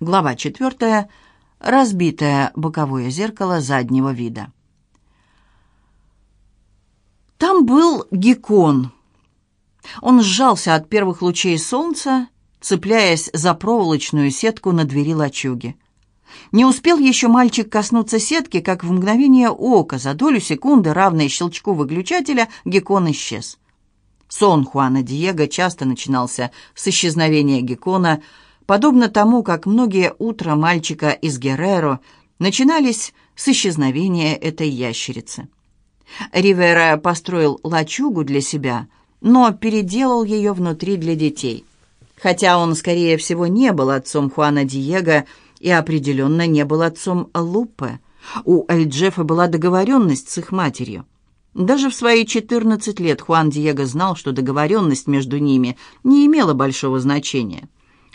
Глава четвертая. Разбитое боковое зеркало заднего вида. Там был геккон. Он сжался от первых лучей солнца, цепляясь за проволочную сетку на двери лачуги. Не успел еще мальчик коснуться сетки, как в мгновение ока, за долю секунды, равной щелчку выключателя, геккон исчез. Сон Хуана Диего часто начинался с исчезновения геккона, подобно тому, как многие утра мальчика из Герреро начинались с исчезновения этой ящерицы. Ривера построил лачугу для себя, но переделал ее внутри для детей. Хотя он, скорее всего, не был отцом Хуана Диего, и определенно не был отцом Лупе. У Эль-Джефа была договоренность с их матерью. Даже в свои 14 лет Хуан Диего знал, что договоренность между ними не имела большого значения.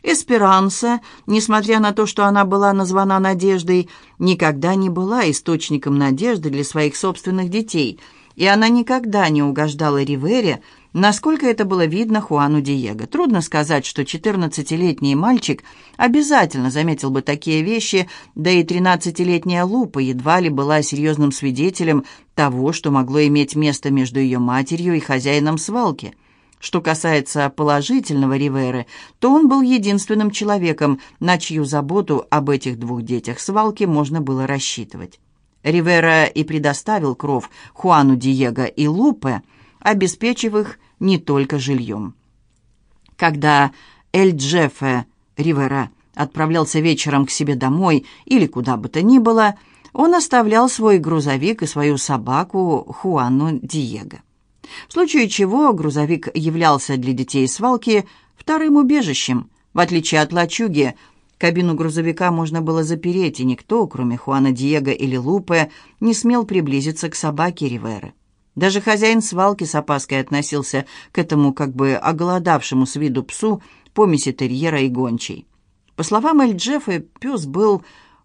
Эсперанса, несмотря на то, что она была названа Надеждой, никогда не была источником надежды для своих собственных детей, и она никогда не угождала Ривере, Насколько это было видно Хуану Диего. Трудно сказать, что 14-летний мальчик обязательно заметил бы такие вещи, да и 13-летняя Лупа едва ли была серьезным свидетелем того, что могло иметь место между ее матерью и хозяином свалки. Что касается положительного Риверы, то он был единственным человеком, на чью заботу об этих двух детях свалки можно было рассчитывать. Ривера и предоставил кров Хуану Диего и Лупе, обеспечив их не только жильем. Когда Эль Джеффе Ривера отправлялся вечером к себе домой или куда бы то ни было, он оставлял свой грузовик и свою собаку Хуану Диего. В случае чего грузовик являлся для детей свалки вторым убежищем. В отличие от лачуги, кабину грузовика можно было запереть, и никто, кроме Хуана Диего или Лупе, не смел приблизиться к собаке Риверы. Даже хозяин свалки с опаской относился к этому как бы оголодавшему с виду псу помеси терьера и гончей. По словам Эль Джеффа, пес был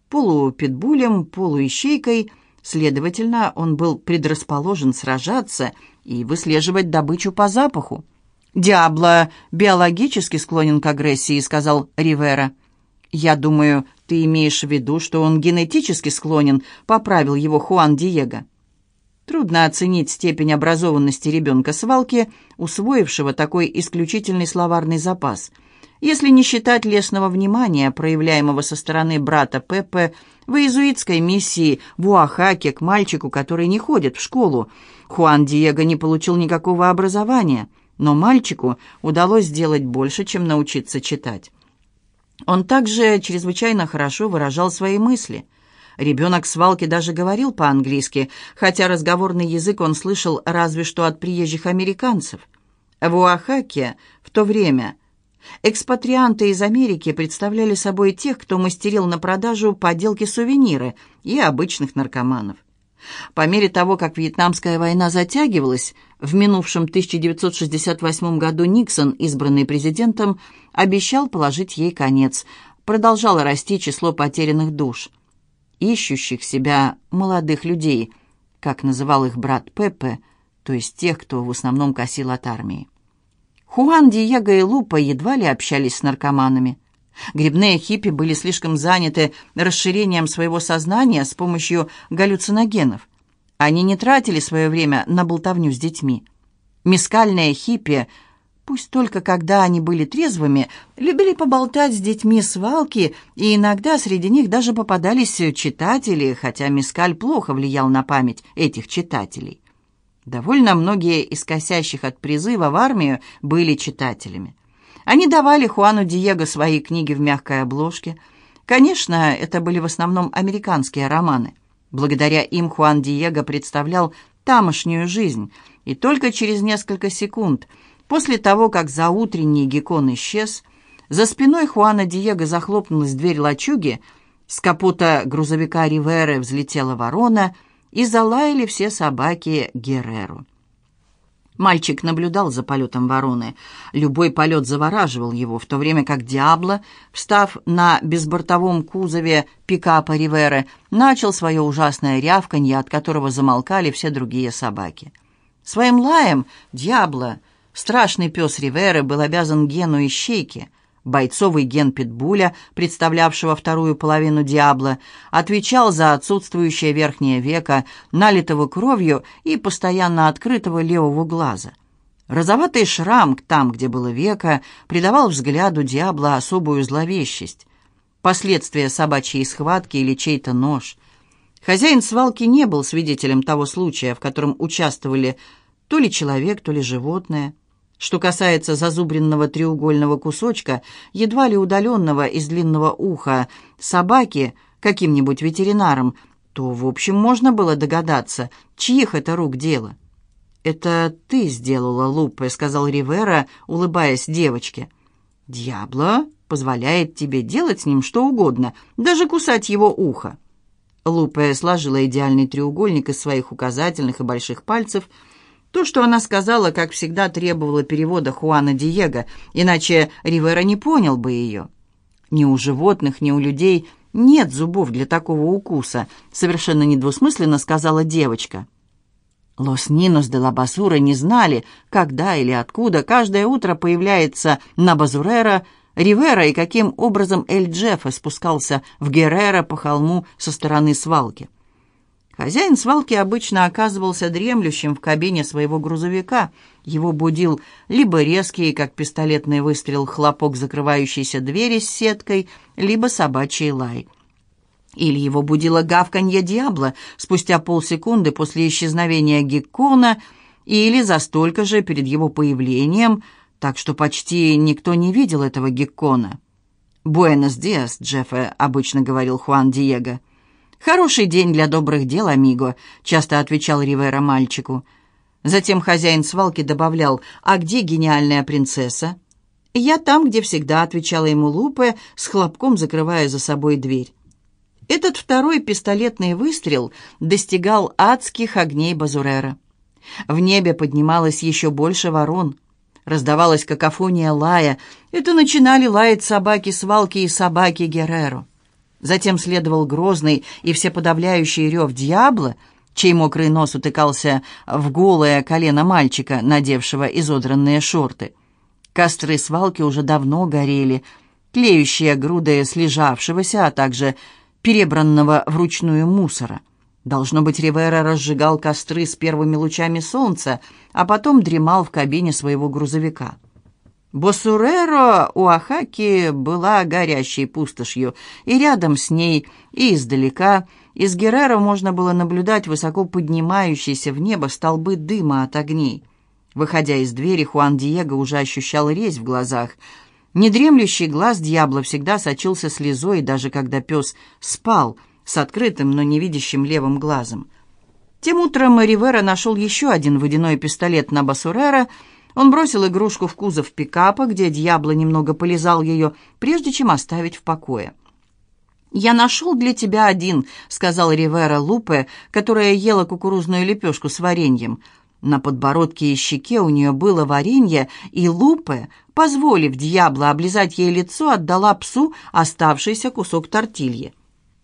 полупитбулем, полуищейкой, следовательно, он был предрасположен сражаться и выслеживать добычу по запаху. «Диабло биологически склонен к агрессии», — сказал Ривера. «Я думаю, ты имеешь в виду, что он генетически склонен», — поправил его Хуан Диего. Трудно оценить степень образованности ребенка свалки, усвоившего такой исключительный словарный запас. Если не считать лестного внимания, проявляемого со стороны брата Пеппе в иезуитской миссии в Уахаке к мальчику, который не ходит в школу, Хуан Диего не получил никакого образования, но мальчику удалось сделать больше, чем научиться читать. Он также чрезвычайно хорошо выражал свои мысли – Ребенок свалки даже говорил по-английски, хотя разговорный язык он слышал разве что от приезжих американцев. В Уахаке в то время экспатрианты из Америки представляли собой тех, кто мастерил на продажу поделки-сувениры и обычных наркоманов. По мере того, как Вьетнамская война затягивалась, в минувшем 1968 году Никсон, избранный президентом, обещал положить ей конец. Продолжало расти число потерянных душ ищущих себя молодых людей, как называл их брат Пепе, то есть тех, кто в основном косил от армии. Хуан, Диего и Лупа едва ли общались с наркоманами. Грибные хиппи были слишком заняты расширением своего сознания с помощью галлюциногенов. Они не тратили свое время на болтовню с детьми. Мискальные хиппи – Пусть только когда они были трезвыми, любили поболтать с детьми свалки, и иногда среди них даже попадались читатели, хотя Мискаль плохо влиял на память этих читателей. Довольно многие из косящих от призыва в армию были читателями. Они давали Хуану Диего свои книги в мягкой обложке. Конечно, это были в основном американские романы. Благодаря им Хуан Диего представлял тамошнюю жизнь, и только через несколько секунд – После того, как заутренний геккон исчез, за спиной Хуана Диего захлопнулась дверь лачуги, с капота грузовика Риверы взлетела ворона и залаяли все собаки Герреру. Мальчик наблюдал за полетом вороны. Любой полет завораживал его, в то время как Диабло, встав на безбортовом кузове пикапа Риверы, начал свое ужасное рявканье, от которого замолкали все другие собаки. Своим лаем Диабло Страшный пес Риверы был обязан Гену и Щейке, Бойцовый ген Питбуля, представлявшего вторую половину Диабло, отвечал за отсутствующее верхнее веко, налитого кровью и постоянно открытого левого глаза. Розоватый шрам там, где было веко, придавал взгляду Диабло особую зловещесть. Последствия собачьей схватки или чей-то нож. Хозяин свалки не был свидетелем того случая, в котором участвовали то ли человек, то ли животное. Что касается зазубренного треугольного кусочка, едва ли удаленного из длинного уха собаки каким-нибудь ветеринаром, то, в общем, можно было догадаться, чьих это рук дело. «Это ты сделала, Лупе», — сказал Ривера, улыбаясь девочке. «Дьябло позволяет тебе делать с ним что угодно, даже кусать его ухо». Лупе сложила идеальный треугольник из своих указательных и больших пальцев — то, что она сказала, как всегда, требовало перевода Хуана Диего, иначе Ривера не понял бы ее. Ни у животных, ни у людей нет зубов для такого укуса, совершенно недвусмысленно сказала девочка. Лос Нинос де ла Басура не знали, когда или откуда каждое утро появляется на Базурера Ривера и каким образом Эль Джеффа спускался в Геррера по холму со стороны свалки. Хозяин свалки обычно оказывался дремлющим в кабине своего грузовика. Его будил либо резкий, как пистолетный выстрел, хлопок закрывающейся двери с сеткой, либо собачий лай. Или его будило гавканье дьябла спустя полсекунды после исчезновения Геккона, или за столько же перед его появлением, так что почти никто не видел этого Геккона. «Буэнос диас, Джеффе», — обычно говорил Хуан Диего. «Хороший день для добрых дел, амиго», — часто отвечал Ривера мальчику. Затем хозяин свалки добавлял, «А где гениальная принцесса?» «Я там, где всегда», — отвечала ему Лупе, с хлопком закрывая за собой дверь. Этот второй пистолетный выстрел достигал адских огней Базурера. В небе поднималось еще больше ворон. Раздавалась какофония лая. Это начинали лаять собаки свалки и собаки Герреро. Затем следовал грозный и всеподавляющий рев дьябла, чей мокрый нос утыкался в голое колено мальчика, надевшего изодранные шорты. Костры свалки уже давно горели, тлеющие груды слежавшегося, а также перебранного вручную мусора. Должно быть, Ривера разжигал костры с первыми лучами солнца, а потом дремал в кабине своего грузовика. Босуреро у Ахаки была горящей пустошью, и рядом с ней, и издалека, из Геррера можно было наблюдать высоко поднимающиеся в небо столбы дыма от огней. Выходя из двери, Хуан Диего уже ощущал резь в глазах. Недремлющий глаз дьябла всегда сочился слезой, даже когда пес спал, с открытым, но невидящим левым глазом. Тем утром Ривера нашел еще один водяной пистолет на Басурера — он бросил игрушку в кузов пикапа, где Дьябло немного полизал ее, прежде чем оставить в покое. «Я нашел для тебя один», — сказал Ривера Лупе, которая ела кукурузную лепешку с вареньем. На подбородке и щеке у нее было варенье, и Лупе, позволив Дьябло облизать ей лицо, отдала псу оставшийся кусок тортильи.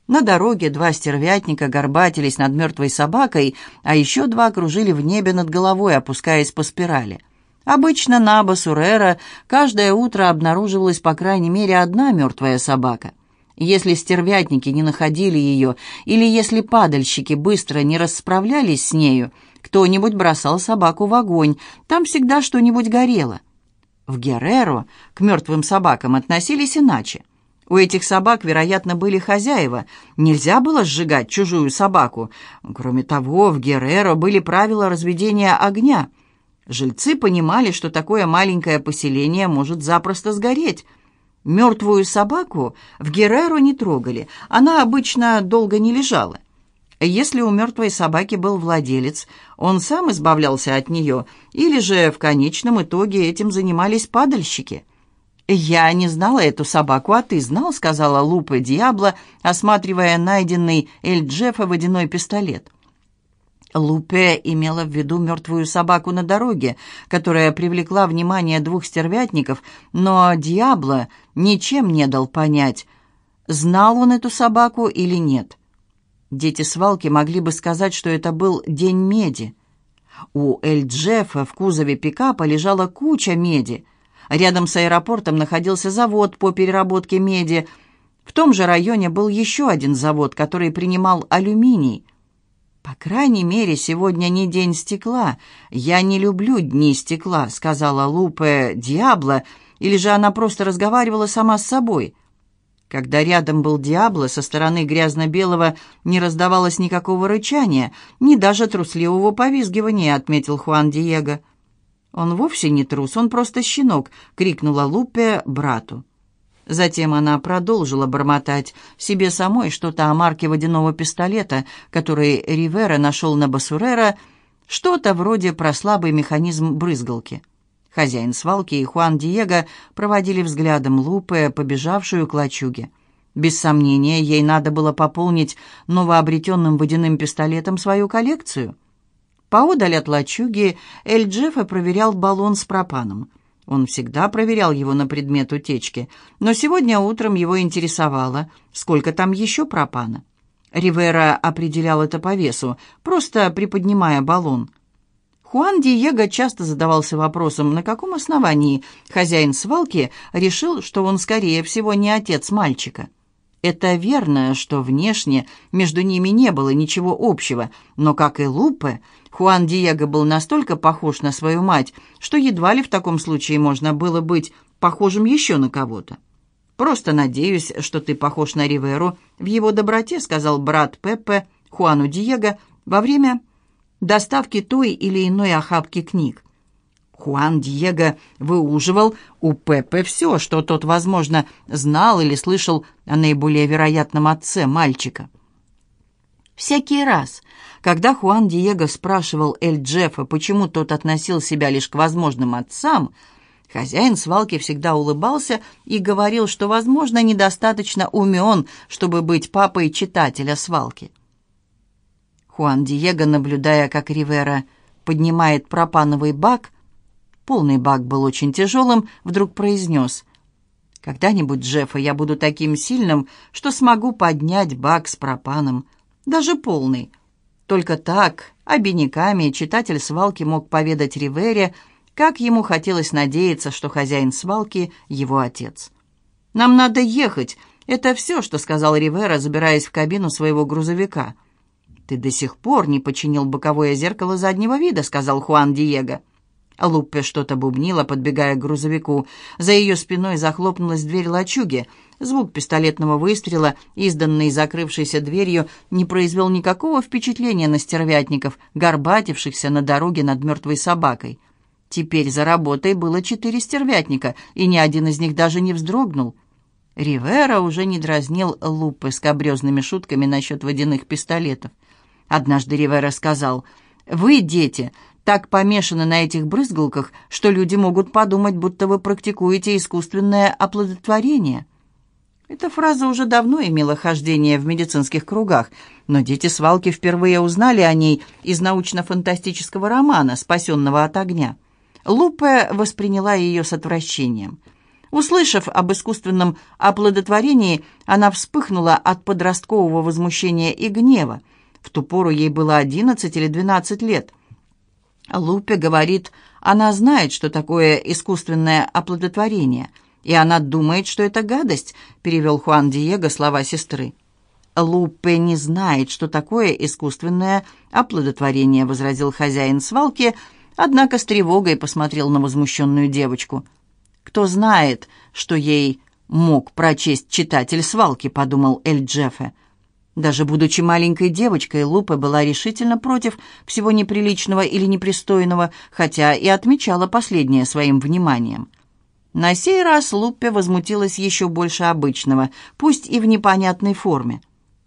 На дороге два стервятника горбатились над мертвой собакой, а еще два кружили в небе над головой, опускаясь по спирали. Обычно на Басурера каждое утро обнаруживалась по крайней мере одна мертвая собака. Если стервятники не находили ее, или если падальщики быстро не расправлялись с нею, кто-нибудь бросал собаку в огонь, там всегда что-нибудь горело. В Герреро к мертвым собакам относились иначе. У этих собак, вероятно, были хозяева. Нельзя было сжигать чужую собаку. Кроме того, в Герреро были правила разведения огня — Жильцы понимали, что такое маленькое поселение может запросто сгореть. Мертвую собаку в Герреру не трогали, она обычно долго не лежала. Если у мертвой собаки был владелец, он сам избавлялся от нее, или же в конечном итоге этим занимались падальщики. «Я не знала эту собаку, а ты знал», — сказала Лупа Диабло, осматривая найденный Эль Джеффа водяной пистолет. Лупе имела в виду мертвую собаку на дороге, которая привлекла внимание двух стервятников, но Диабло ничем не дал понять, знал он эту собаку или нет. Дети свалки могли бы сказать, что это был день меди. У Эль Джеффа в кузове пикапа лежала куча меди, Рядом с аэропортом находился завод по переработке меди. В том же районе был еще один завод, который принимал алюминий. «По крайней мере, сегодня не день стекла. Я не люблю дни стекла», — сказала Лупе Диабло, или же она просто разговаривала сама с собой. Когда рядом был Диабло, со стороны грязно-белого не раздавалось никакого рычания, ни даже трусливого повизгивания, отметил Хуан Диего. «Он вовсе не трус, он просто щенок», — крикнула Лупе брату. Затем она продолжила бормотать себе самой что-то о марке водяного пистолета, который Ривера нашел на Басурера, что-то вроде про слабый механизм брызгалки. Хозяин свалки и Хуан Диего проводили взглядом Лупе, побежавшую к лачуге. Без сомнения, ей надо было пополнить новообретенным водяным пистолетом свою коллекцию. Поодаль от лачуги Эль Джеффа проверял баллон с пропаном — он всегда проверял его на предмет утечки, но сегодня утром его интересовало, сколько там еще пропана. Ривера определял это по весу, просто приподнимая баллон. Хуан Диего часто задавался вопросом, на каком основании хозяин свалки решил, что он, скорее всего, не отец мальчика. Это верно, что внешне между ними не было ничего общего, но, как и Лупе, Хуан Диего был настолько похож на свою мать, что едва ли в таком случае можно было быть похожим еще на кого-то. «Просто надеюсь, что ты похож на Риверу в его доброте», сказал брат Пеппе Хуану Диего во время доставки той или иной охапки книг. Хуан Диего выуживал у Пеппе все, что тот, возможно, знал или слышал о наиболее вероятном отце мальчика. Всякий раз, когда Хуан Диего спрашивал Эль Джеффа, почему тот относил себя лишь к возможным отцам, хозяин свалки всегда улыбался и говорил, что, возможно, недостаточно умен, чтобы быть папой читателя свалки. Хуан Диего, наблюдая, как Ривера поднимает пропановый бак, полный бак был очень тяжелым, вдруг произнес «Когда-нибудь, Джеффа, я буду таким сильным, что смогу поднять бак с пропаном, даже полный». Только так, обиняками, читатель свалки мог поведать Ривере, как ему хотелось надеяться, что хозяин свалки — его отец. «Нам надо ехать. Это все, что сказал Ривера, забираясь в кабину своего грузовика». «Ты до сих пор не починил боковое зеркало заднего вида», — сказал Хуан Диего. Луппе что-то бубнила, подбегая к грузовику. За ее спиной захлопнулась дверь лачуги. Звук пистолетного выстрела, изданный закрывшейся дверью, не произвел никакого впечатления на стервятников, горбатившихся на дороге над мертвой собакой. Теперь за работой было четыре стервятника, и ни один из них даже не вздрогнул. Ривера уже не дразнил Луппе с кабрезными шутками насчет водяных пистолетов. Однажды Ривера сказал, «Вы, дети, так помешаны на этих брызгалках, что люди могут подумать, будто вы практикуете искусственное оплодотворение». Эта фраза уже давно имела хождение в медицинских кругах, но дети свалки впервые узнали о ней из научно-фантастического романа «Спасенного от огня». Лупе восприняла ее с отвращением. Услышав об искусственном оплодотворении, она вспыхнула от подросткового возмущения и гнева. В ту пору ей было 11 или 12 лет. Лупе говорит, она знает, что такое искусственное оплодотворение, и она думает, что это гадость, перевел Хуан Диего слова сестры. Лупе не знает, что такое искусственное оплодотворение, возразил хозяин свалки, однако с тревогой посмотрел на возмущенную девочку. Кто знает, что ей мог прочесть читатель свалки, подумал Эль Джеффе. Даже будучи маленькой девочкой, Лупа была решительно против всего неприличного или непристойного, хотя и отмечала последнее своим вниманием. На сей раз Луппе возмутилась еще больше обычного, пусть и в непонятной форме.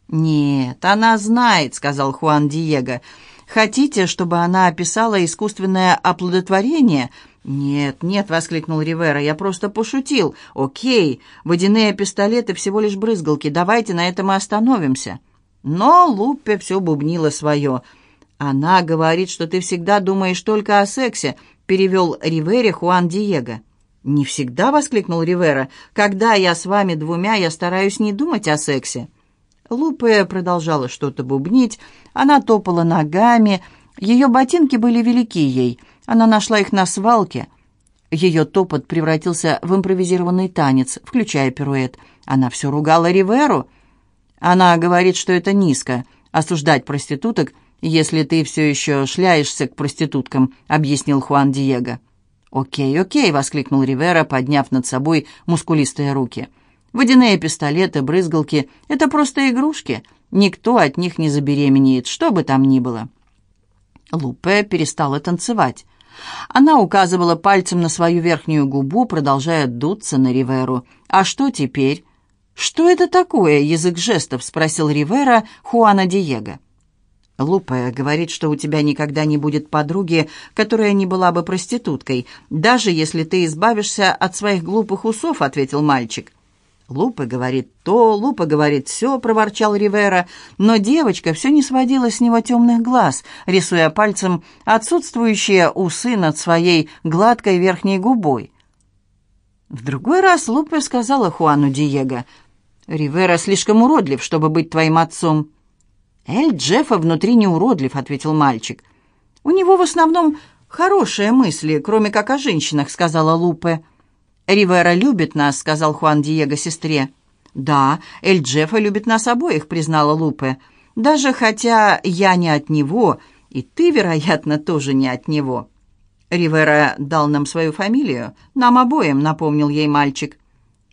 «Нет, она знает», — сказал Хуан Диего. «Хотите, чтобы она описала искусственное оплодотворение?» «Нет, нет», — воскликнул Ривера, — «я просто пошутил. Окей, водяные пистолеты всего лишь брызгалки, давайте на этом и остановимся». Но Луппе все бубнило свое. «Она говорит, что ты всегда думаешь только о сексе», — перевел Ривере Хуан Диего. «Не всегда», — воскликнул Ривера. «Когда я с вами двумя, я стараюсь не думать о сексе». Лупе продолжала что-то бубнить, она топала ногами, ее ботинки были велики ей, она нашла их на свалке. Ее топот превратился в импровизированный танец, включая пируэт. Она все ругала Риверу. Она говорит, что это низко — осуждать проституток, если ты все еще шляешься к проституткам, — объяснил Хуан Диего. «Окей, окей!» — воскликнул Ривера, подняв над собой мускулистые руки. «Водяные пистолеты, брызгалки — это просто игрушки. Никто от них не забеременеет, что бы там ни было». Лупе перестала танцевать. Она указывала пальцем на свою верхнюю губу, продолжая дуться на Риверу. «А что теперь?» «Что это такое, язык жестов?» — спросил Ривера Хуана Диего. «Лупе говорит, что у тебя никогда не будет подруги, которая не была бы проституткой, даже если ты избавишься от своих глупых усов», — ответил мальчик. «Лупа говорит то, Лупа говорит все», — проворчал Ривера, но девочка все не сводила с него темных глаз, рисуя пальцем отсутствующие усы над своей гладкой верхней губой. В другой раз Лупа сказала Хуану Диего, «Ривера слишком уродлив, чтобы быть твоим отцом». «Эль Джеффа внутри не уродлив», — ответил мальчик. «У него в основном хорошие мысли, кроме как о женщинах», — сказала Лупе. «Ривера любит нас», — сказал Хуан Диего сестре. «Да, Эль Джеффа любит нас обоих», — признала Лупе. «Даже хотя я не от него, и ты, вероятно, тоже не от него». «Ривера дал нам свою фамилию, нам обоим», — напомнил ей мальчик.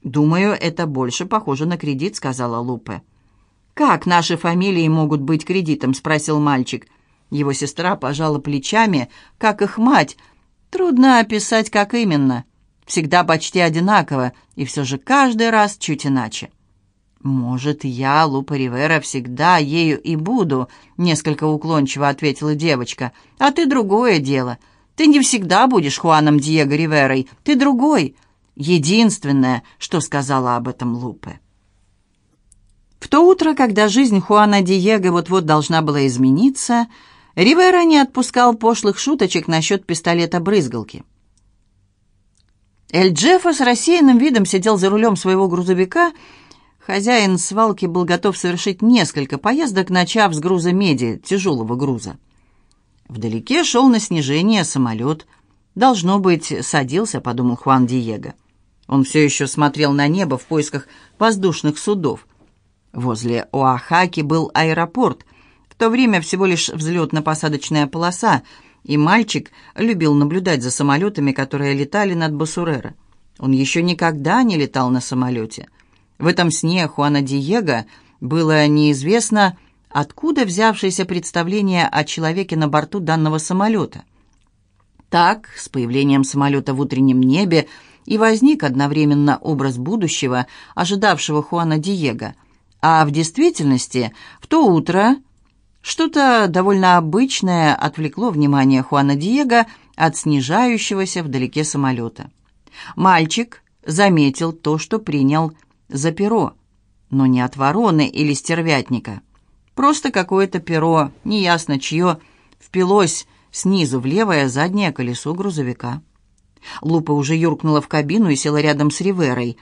«Думаю, это больше похоже на кредит», — сказала Лупе. «Как наши фамилии могут быть кредитом?» — спросил мальчик. Его сестра пожала плечами, как их мать. «Трудно описать, как именно» всегда почти одинаково, и все же каждый раз чуть иначе. «Может, я, Лупа Ривера, всегда ею и буду», — несколько уклончиво ответила девочка. «А ты другое дело. Ты не всегда будешь Хуаном Диего Риверой, ты другой». Единственное, что сказала об этом Лупе. В то утро, когда жизнь Хуана Диего вот-вот должна была измениться, Ривера не отпускал пошлых шуточек насчет пистолета-брызгалки. Эль Джеффа с рассеянным видом сидел за рулем своего грузовика. Хозяин свалки был готов совершить несколько поездок, начав с груза меди, тяжелого груза. Вдалеке шел на снижение самолет. «Должно быть, садился», — подумал Хуан Диего. Он все еще смотрел на небо в поисках воздушных судов. Возле Оахаки был аэропорт. В то время всего лишь взлетно-посадочная полоса — и мальчик любил наблюдать за самолетами, которые летали над Басурера. Он еще никогда не летал на самолете. В этом сне Хуана Диего было неизвестно, откуда взявшееся представление о человеке на борту данного самолета. Так, с появлением самолета в утреннем небе, и возник одновременно образ будущего, ожидавшего Хуана Диего. А в действительности, в то утро что-то довольно обычное отвлекло внимание Хуана Диего от снижающегося вдалеке самолета. Мальчик заметил то, что принял за перо, но не от вороны или стервятника. Просто какое-то перо, неясно чье, впилось снизу в левое заднее колесо грузовика. Лупа уже юркнула в кабину и села рядом с Риверой.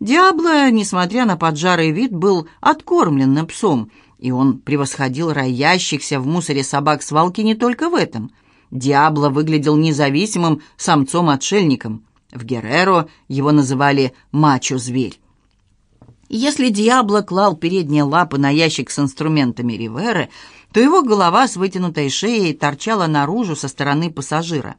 Диабло, несмотря на поджарый вид, был откормленным псом — и он превосходил роящихся в мусоре собак свалки не только в этом. Диабло выглядел независимым самцом-отшельником. В Герреро его называли «мачо-зверь». Если Диабло клал передние лапы на ящик с инструментами Риверы, то его голова с вытянутой шеей торчала наружу со стороны пассажира.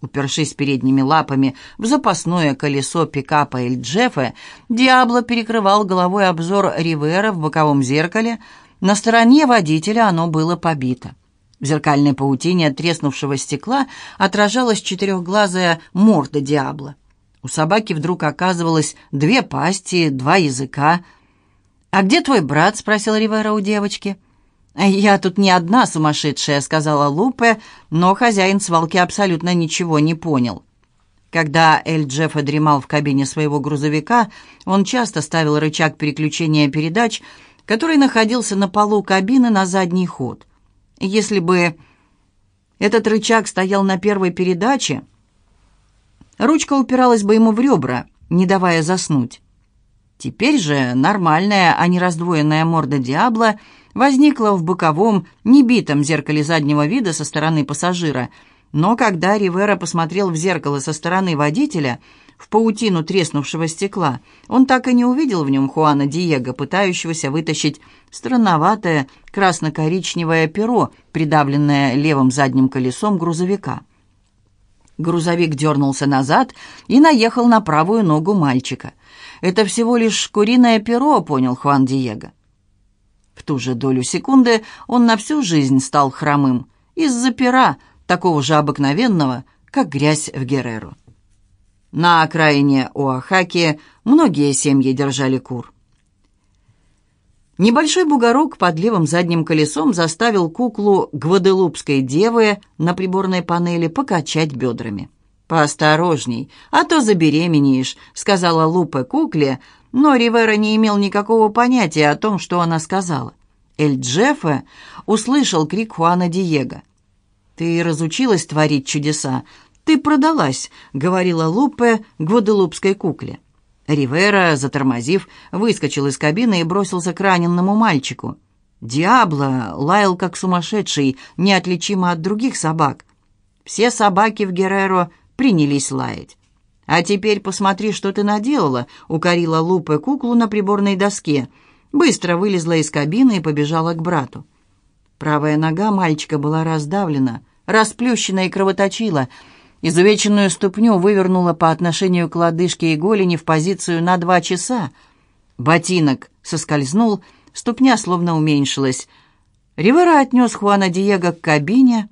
Упершись передними лапами в запасное колесо пикапа Эль Джеффе, Диабло перекрывал головой обзор Ривера в боковом зеркале, на стороне водителя оно было побито. В зеркальной паутине треснувшего стекла отражалась четырехглазая морда Диабло. У собаки вдруг оказывалось две пасти, два языка. «А где твой брат?» — спросил Ривера у девочки. «Я тут не одна сумасшедшая», — сказала Лупе, но хозяин свалки абсолютно ничего не понял. Когда Эль Джеффа дремал в кабине своего грузовика, он часто ставил рычаг переключения передач — который находился на полу кабины на задний ход. Если бы этот рычаг стоял на первой передаче, ручка упиралась бы ему в ребра, не давая заснуть. Теперь же нормальная, а не раздвоенная морда Диабло возникла в боковом, небитом зеркале заднего вида со стороны пассажира, Но когда Ривера посмотрел в зеркало со стороны водителя, в паутину треснувшего стекла, он так и не увидел в нем Хуана Диего, пытающегося вытащить странноватое красно-коричневое перо, придавленное левым задним колесом грузовика. Грузовик дернулся назад и наехал на правую ногу мальчика. «Это всего лишь куриное перо», — понял Хуан Диего. В ту же долю секунды он на всю жизнь стал хромым из-за пера, такого же обыкновенного, как грязь в Герреру. На окраине Оахаки многие семьи держали кур. Небольшой бугорок под левым задним колесом заставил куклу гваделупской девы на приборной панели покачать бедрами. «Поосторожней, а то забеременеешь», — сказала Лупе кукле, но Ривера не имел никакого понятия о том, что она сказала. Эль Джеффе услышал крик Хуана Диего. «Ты разучилась творить чудеса. Ты продалась», — говорила Лупе гваделупской кукле. Ривера, затормозив, выскочил из кабины и бросился к раненному мальчику. Диабло лаял как сумасшедший, неотличимо от других собак. Все собаки в Герреро принялись лаять. «А теперь посмотри, что ты наделала», — укорила Лупе куклу на приборной доске. Быстро вылезла из кабины и побежала к брату. Правая нога мальчика была раздавлена, расплющена и кровоточила — Изувеченную ступню вывернула по отношению к лодыжке и голени в позицию на два часа. Ботинок соскользнул, ступня словно уменьшилась. Ривера отнес Хуана Диего к кабине.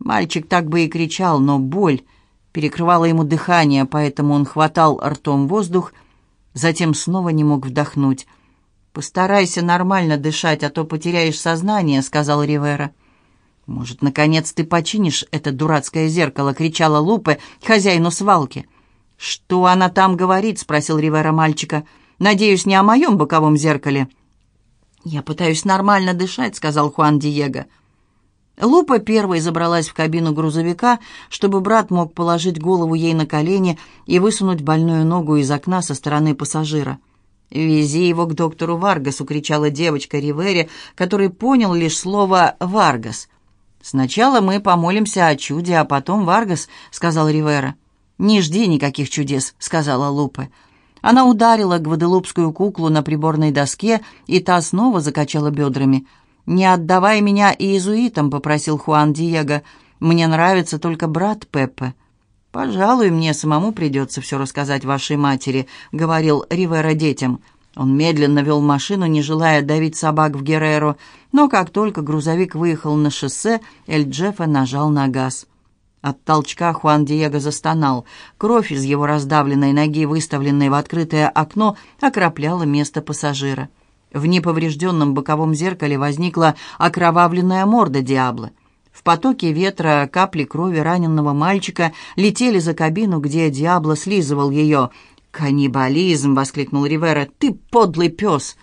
Мальчик так бы и кричал, но боль перекрывала ему дыхание, поэтому он хватал ртом воздух, затем снова не мог вдохнуть. «Постарайся нормально дышать, а то потеряешь сознание», — сказал Ривера. «Может, наконец ты починишь это дурацкое зеркало?» — кричала Лупе хозяину свалки. «Что она там говорит?» — спросил Ривера мальчика. «Надеюсь, не о моем боковом зеркале». «Я пытаюсь нормально дышать», — сказал Хуан Диего. Лупа первой забралась в кабину грузовика, чтобы брат мог положить голову ей на колени и высунуть больную ногу из окна со стороны пассажира. «Вези его к доктору Варгасу!» — кричала девочка Ривере, который понял лишь слово «Варгас». «Сначала мы помолимся о чуде, а потом Варгас», — сказал Ривера. «Не жди никаких чудес», — сказала Лупе. Она ударила гваделупскую куклу на приборной доске, и та снова закачала бедрами. «Не отдавай меня иезуитам», — попросил Хуан Диего. «Мне нравится только брат Пеппе». «Пожалуй, мне самому придется все рассказать вашей матери», — говорил Ривера детям. Он медленно вел машину, не желая давить собак в Герреро, но как только грузовик выехал на шоссе, Эль Джеффа нажал на газ. От толчка Хуан Диего застонал. Кровь из его раздавленной ноги, выставленной в открытое окно, окропляла место пассажира. В неповрежденном боковом зеркале возникла окровавленная морда Диабло. В потоке ветра капли крови раненого мальчика летели за кабину, где Диабло слизывал ее – «Каннибализм!» — воскликнул Ривера. «Ты подлый пес!»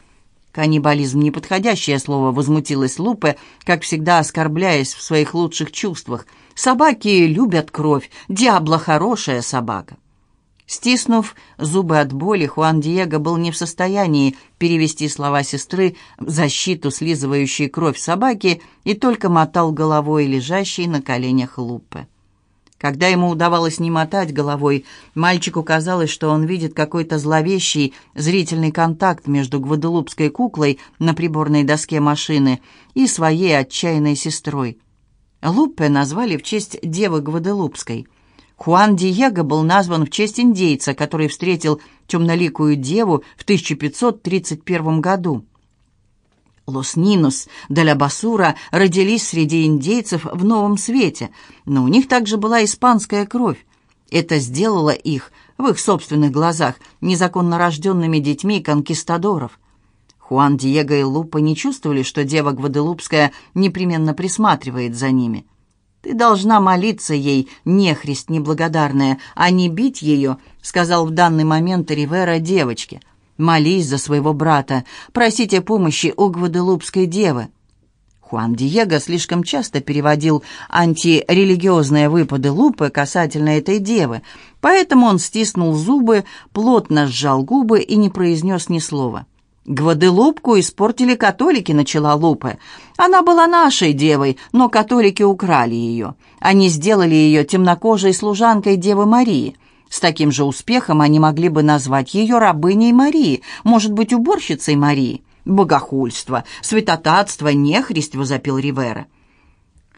«Каннибализм — неподходящее слово», — возмутилась Лупе, как всегда оскорбляясь в своих лучших чувствах. «Собаки любят кровь. Диабло — хорошая собака». Стиснув зубы от боли, Хуан Диего был не в состоянии перевести слова сестры в защиту слизывающей кровь собаки и только мотал головой лежащей на коленях Лупе. Когда ему удавалось не мотать головой, мальчику казалось, что он видит какой-то зловещий зрительный контакт между гваделупской куклой на приборной доске машины и своей отчаянной сестрой. Луппе назвали в честь девы Гваделупской. Хуан Диего был назван в честь индейца, который встретил темноликую деву в 1531 году. Лос-Нинос де ла Басура родились среди индейцев в Новом Свете, но у них также была испанская кровь. Это сделало их, в их собственных глазах, незаконно рожденными детьми конкистадоров. Хуан Диего и Лупа не чувствовали, что дева Гваделупская непременно присматривает за ними. «Ты должна молиться ей, нехрист неблагодарная, а не бить ее», сказал в данный момент Ривера девочке – Молись за своего брата, просите помощи у Гваделупской девы». Хуан Диего слишком часто переводил антирелигиозные выпады Лупы касательно этой девы, поэтому он стиснул зубы, плотно сжал губы и не произнес ни слова. «Гваделупку испортили католики», — начала Лупе. «Она была нашей девой, но католики украли ее. Они сделали ее темнокожей служанкой Девы Марии. С таким же успехом они могли бы назвать ее рабыней Марии, может быть, уборщицей Марии. Богохульство, святотатство, нехристь», — возопил Ривера.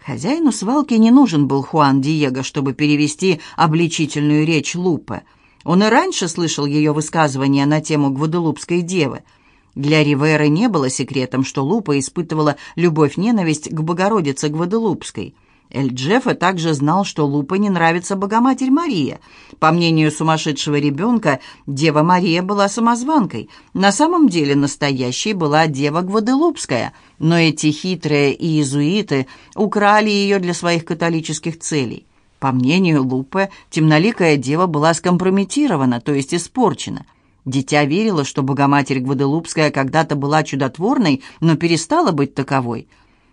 Хозяину свалки не нужен был Хуан Диего, чтобы перевести обличительную речь Лупе. Он и раньше слышал ее высказывания на тему Гваделупской девы — для Риверы не было секретом, что Лупа испытывала любовь-ненависть к Богородице Гваделупской. Эль Джеффа также знал, что Лупа не нравится Богоматерь Мария. По мнению сумасшедшего ребенка, Дева Мария была самозванкой. На самом деле настоящей была Дева Гваделупская, но эти хитрые иезуиты украли ее для своих католических целей. По мнению Лупы, темноликая дева была скомпрометирована, то есть испорчена – Дитя верило, что Богоматерь Гваделупская когда-то была чудотворной, но перестала быть таковой.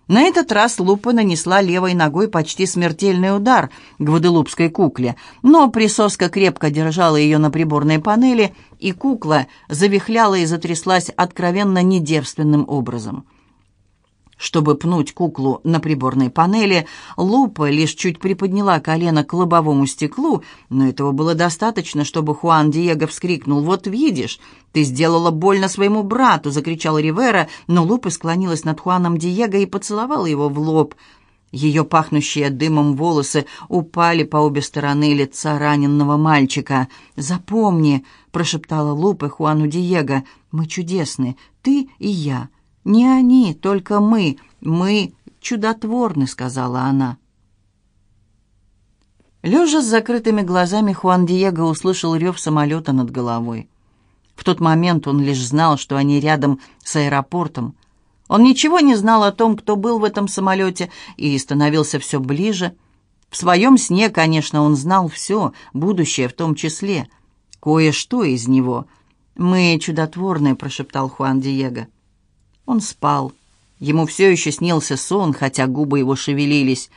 На этот раз Лупа нанесла левой ногой почти смертельный удар гваделупской кукле, но присоска крепко держала ее на приборной панели, и кукла завихляла и затряслась откровенно недевственным образом. Чтобы пнуть куклу на приборной панели, Лупа лишь чуть приподняла колено к лобовому стеклу, но этого было достаточно, чтобы Хуан Диего вскрикнул «Вот видишь, ты сделала больно своему брату!» — закричал Ривера, но Лупа склонилась над Хуаном Диего и поцеловала его в лоб. Ее пахнущие дымом волосы упали по обе стороны лица раненного мальчика. «Запомни!» — прошептала Лупа Хуану Диего. «Мы чудесны, ты и я». «Не они, только мы. Мы чудотворны», — сказала она. Лежа с закрытыми глазами, Хуан Диего услышал рев самолета над головой. В тот момент он лишь знал, что они рядом с аэропортом. Он ничего не знал о том, кто был в этом самолете, и становился все ближе. В своем сне, конечно, он знал все, будущее в том числе. Кое-что из него. «Мы чудотворные», — прошептал Хуан Диего. Он спал. Ему все еще снился сон, хотя губы его шевелились.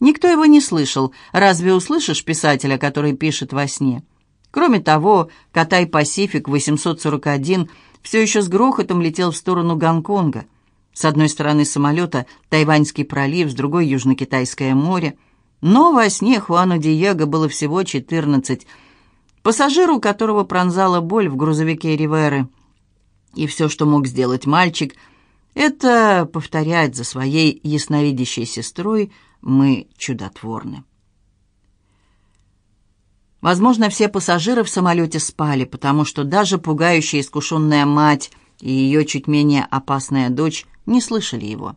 Никто его не слышал. Разве услышишь писателя, который пишет во сне? Кроме того, Катай Пасифик 841 все еще с грохотом летел в сторону Гонконга. С одной стороны самолета Тайваньский пролив, с другой Южно-Китайское море. Но во сне Хуану Диего было всего 14. Пассажиру, которого пронзала боль в грузовике Риверы. И все, что мог сделать мальчик – это повторять за своей ясновидящей сестрой мы чудотворны. Возможно, все пассажиры в самолете спали, потому что даже пугающая искушенная мать и ее чуть менее опасная дочь не слышали его.